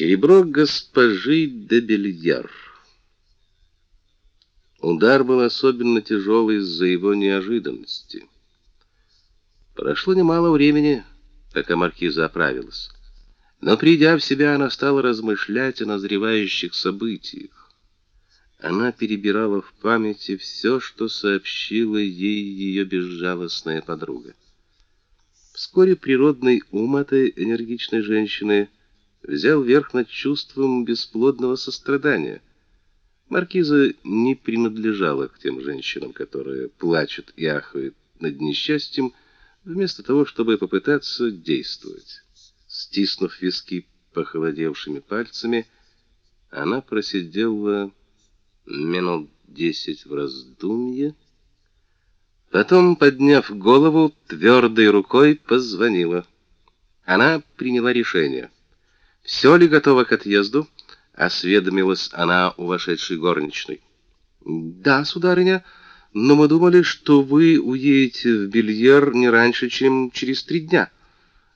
Серебро госпожи де Бельяр. Удар был особенно тяжелый из-за его неожиданности. Прошло немало времени, пока маркиза оправилась. Но придя в себя, она стала размышлять о назревающих событиях. Она перебирала в памяти все, что сообщила ей ее безжалостная подруга. Вскоре природный ум этой энергичной женщины взял верх над чувством бесплодного сострадания. Маркиза не принадлежала к тем женщинам, которые плачут и ахают над несчастьем, вместо того, чтобы попытаться действовать. Стиснув виски похолодевшими пальцами, она просидела минут десять в раздумье, потом, подняв голову, твердой рукой позвонила. Она приняла решение. Все ли готово к отъезду? осведомилась она у вошедшей горничной. Да, сударыня, но мы думали, что вы уедете в Бельер не раньше, чем через три дня.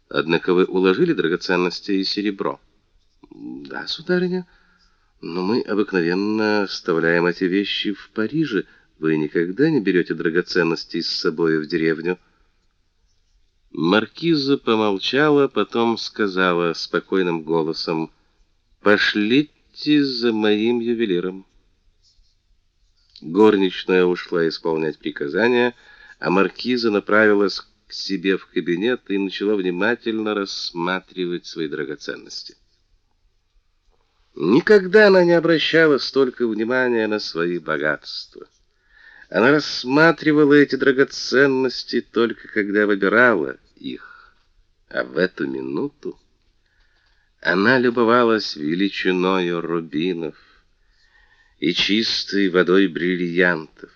Однако вы уложили драгоценности и серебро. Да, сударыня, но мы обыкновенно оставляем эти вещи в Париже. Вы никогда не берете драгоценности с собой в деревню. Маркиза помолчала, потом сказала спокойным голосом: "Пошлите за моим ювелиром". Горничная ушла исполнять приказания, а маркиза направилась к себе в кабинет и начала внимательно рассматривать свои драгоценности. Никогда она не обращала столько внимания на свои богатства. Она рассматривала эти драгоценности только когда выбирала их, а в эту минуту она любовалась величиною рубинов и чистой водой бриллиантов.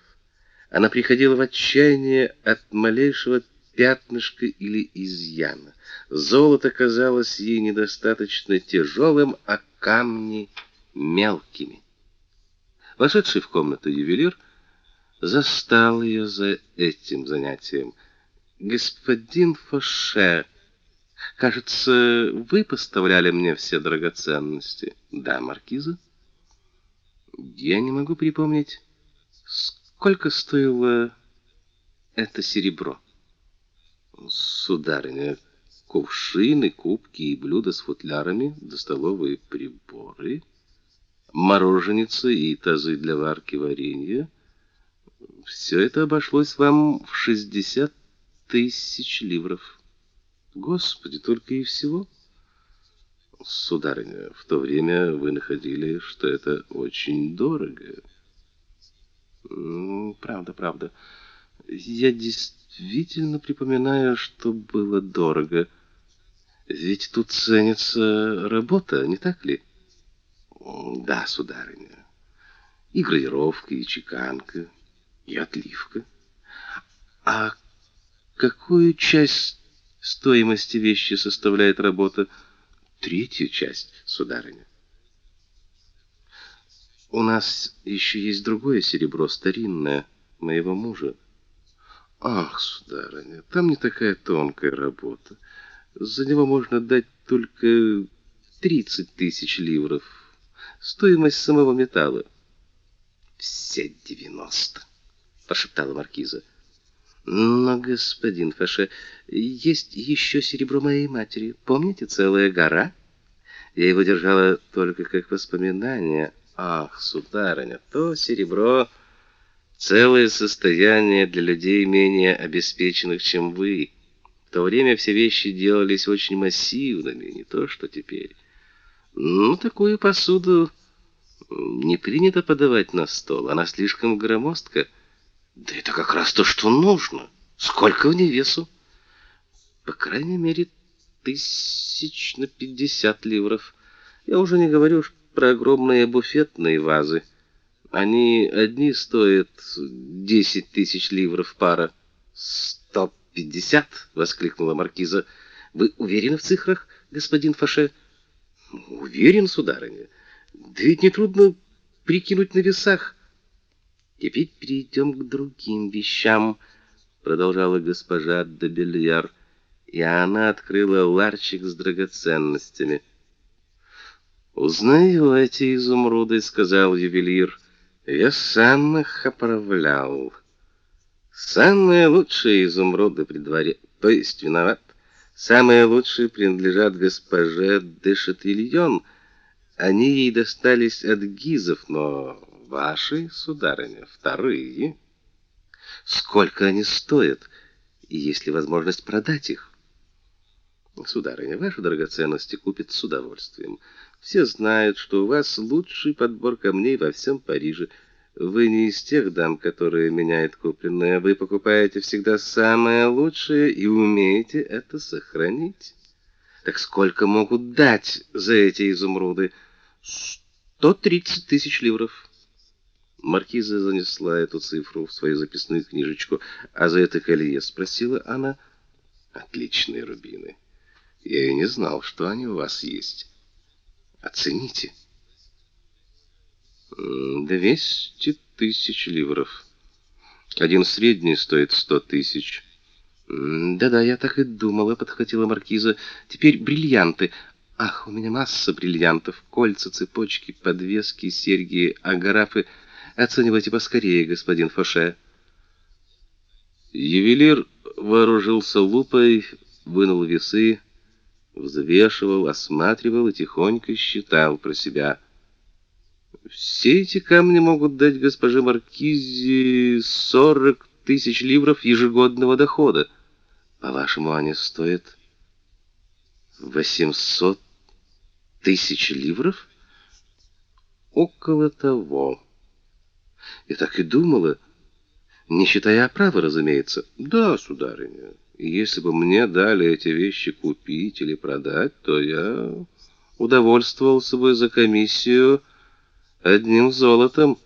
Она приходила в отчаяние от малейшего пятнышка или изъяна. Золото казалось ей недостаточно тяжелым, а камни мелкими. Вошедший в комнату ювелир застал ее за этим занятием. Господин Фоше, кажется, вы поставляли мне все драгоценности. Да, маркиза? Я не могу припомнить, сколько стоило это серебро. Сударыня, кувшины, кубки и блюда с футлярами, да столовые приборы, мороженица и тазы для варки варенья. Все это обошлось вам в шестьдесят тысяч ливров. Господи, только и всего. Сударыня, в то время вы находили, что это очень дорого. Правда, правда. Я действительно припоминаю, что было дорого. Ведь тут ценится работа, не так ли? Да, сударыня. И гравировка, и чеканка, и отливка. А какую часть стоимости вещи составляет работа? Третью часть, сударыня. У нас еще есть другое серебро старинное моего мужа. Ах, сударыня, там не такая тонкая работа. За него можно дать только тридцать тысяч ливров. Стоимость самого металла. Все девяносто, прошептала маркиза. Но, господин Фаше, есть еще серебро моей матери. Помните, целая гора? Я его держала только как воспоминание. Ах, сударыня, то серебро целое состояние для людей менее обеспеченных, чем вы. В то время все вещи делались очень массивными, не то что теперь. Ну, такую посуду не принято подавать на стол, она слишком громоздка. Да это как раз то, что нужно. Сколько в ней весу? По крайней мере, тысяч на пятьдесят ливров. Я уже не говорю про огромные буфетные вазы. Они одни стоят десять тысяч ливров пара. Сто пятьдесят! воскликнула маркиза. Вы уверены в цифрах, господин Фаше? Уверен, сударыня. Да ведь нетрудно прикинуть на весах. Теперь перейдем к другим вещам, продолжала госпожа де Бельяр, и она открыла ларчик с драгоценностями. «Узнаю эти изумруды», — сказал ювелир. «Я сам их оправлял. Самые лучшие изумруды при дворе, то есть виноват. Самые лучшие принадлежат госпоже де Шатильон. Они ей достались от гизов, но ваши, сударыня, вторые. Сколько они стоят, и есть ли возможность продать их?» Сударыня, ваши драгоценности купят с удовольствием. Все знают, что у вас лучший подбор камней во всем Париже. Вы не из тех дам, которые меняют купленное. Вы покупаете всегда самое лучшее и умеете это сохранить. Так сколько могут дать за эти изумруды? Сто тридцать тысяч ливров. Маркиза занесла эту цифру в свою записную книжечку. А за это колье спросила она. Отличные рубины. Я и не знал, что они у вас есть. Оцените. Двести тысяч ливров. Один средний стоит сто тысяч. Да-да, я так и думала, подхватила маркиза. Теперь бриллианты. Ах, у меня масса бриллиантов: кольца, цепочки, подвески, серьги, аграфы. Оценивайте поскорее, господин Фоше. Ювелир вооружился лупой, вынул весы, взвешивал, осматривал и тихонько считал про себя. Все эти камни могут дать госпоже маркизе сорок тысяч ливров ежегодного дохода. По-вашему, они стоят восемьсот тысяч ливров? Около того. Я так и думала, не считая оправы, разумеется. Да, сударыня. Если бы мне дали эти вещи купить или продать, то я удовольствовался бы за комиссию одним золотом,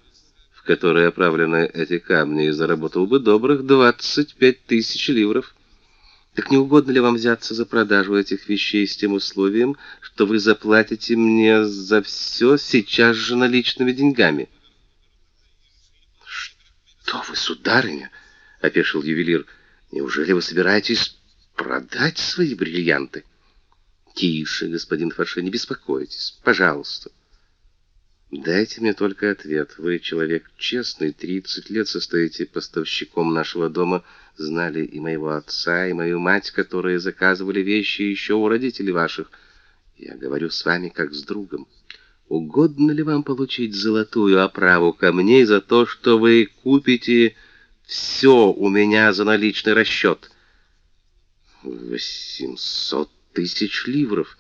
в которое оправлены эти камни, и заработал бы добрых двадцать пять тысяч ливров. Так не угодно ли вам взяться за продажу этих вещей с тем условием, что вы заплатите мне за все сейчас же наличными деньгами? Что вы, сударыня, опешил ювелир. Неужели вы собираетесь продать свои бриллианты? Тише, господин Фаше, не беспокойтесь, пожалуйста. Дайте мне только ответ. Вы человек честный, 30 лет состоите поставщиком нашего дома, знали и моего отца, и мою мать, которые заказывали вещи еще у родителей ваших. Я говорю с вами как с другом. Угодно ли вам получить золотую оправу камней за то, что вы купите все у меня за наличный расчет. Восемьсот тысяч ливров.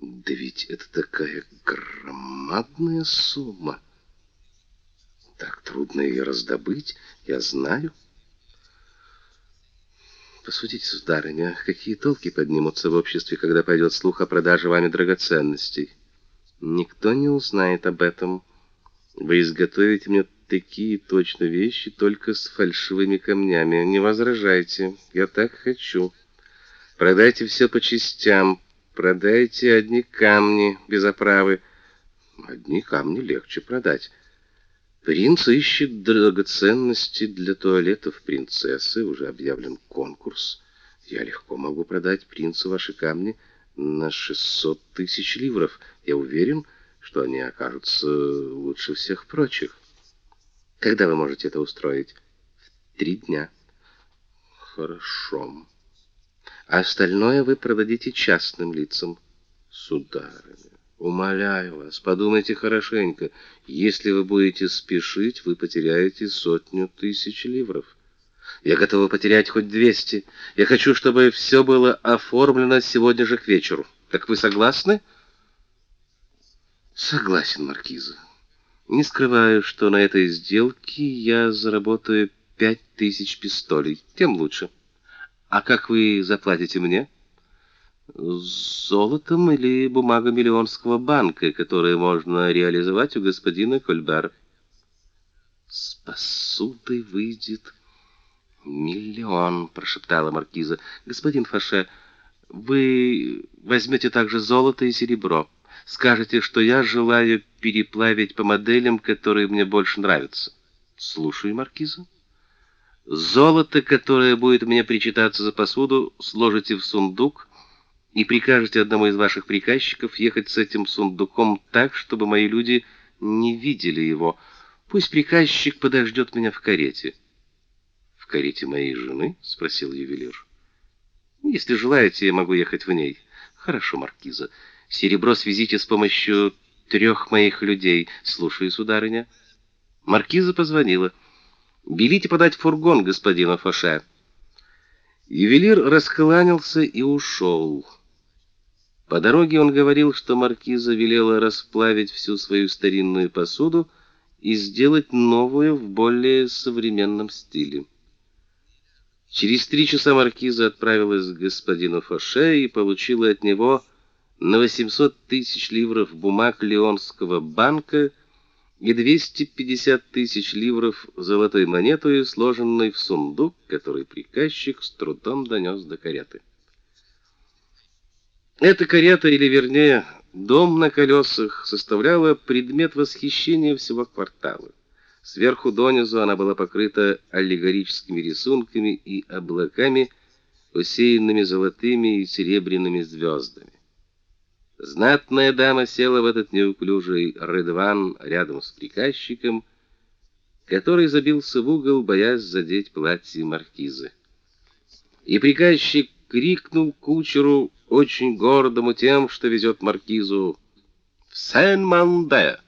Да ведь это такая громадная сумма. Так трудно ее раздобыть, я знаю. Посудите, сударыня, какие толки поднимутся в обществе, когда пойдет слух о продаже вами драгоценностей. Никто не узнает об этом. Вы изготовите мне такие точно вещи только с фальшивыми камнями. Не возражайте, я так хочу. Продайте все по частям, продайте одни камни без оправы. Одни камни легче продать. Принц ищет драгоценности для туалетов принцессы, уже объявлен конкурс. Я легко могу продать принцу ваши камни на 600 тысяч ливров. Я уверен, что они окажутся лучше всех прочих. Когда вы можете это устроить? В три дня. Хорошо. А остальное вы продадите частным лицам. Сударыня, умоляю вас, подумайте хорошенько. Если вы будете спешить, вы потеряете сотню тысяч ливров. Я готова потерять хоть двести. Я хочу, чтобы все было оформлено сегодня же к вечеру. Так вы согласны? Согласен, маркиза. Не скрываю, что на этой сделке я заработаю пять тысяч пистолей, тем лучше. А как вы заплатите мне? Золотом или бумагами Леонского банка, которые можно реализовать у господина Кольбера. С посудой выйдет миллион, прошептала маркиза. Господин Фаше, вы возьмете также золото и серебро. Скажете, что я желаю переплавить по моделям, которые мне больше нравятся. Слушаю, маркиза. Золото, которое будет мне причитаться за посуду, сложите в сундук и прикажете одному из ваших приказчиков ехать с этим сундуком так, чтобы мои люди не видели его. Пусть приказчик подождет меня в карете. Карете моей жены, спросил ювелир. Если желаете, я могу ехать в ней. Хорошо, маркиза. Серебро свезите с помощью трех моих людей. Слушаю, сударыня. Маркиза позвонила. Белите подать фургон господину Фоше. Ювелир раскланялся и ушел. По дороге он говорил, что маркиза велела расплавить всю свою старинную посуду и сделать новую в более современном стиле. Через три часа маркиза отправилась к господину Фоше и получила от него на 800 тысяч ливров бумаг Леонского банка и 250 тысяч ливров золотой монетой, сложенной в сундук, который приказчик с трудом донес до кареты. Эта карета, или вернее, дом на колесах, составляла предмет восхищения всего квартала. Сверху донизу она была покрыта аллегорическими рисунками и облаками, усеянными золотыми и серебряными звездами. Знатная дама села в этот неуклюжий редван рядом с приказчиком, который забился в угол, боясь задеть платье маркизы. И приказчик крикнул кучеру очень гордому тем, что везет маркизу в Сен-Манде.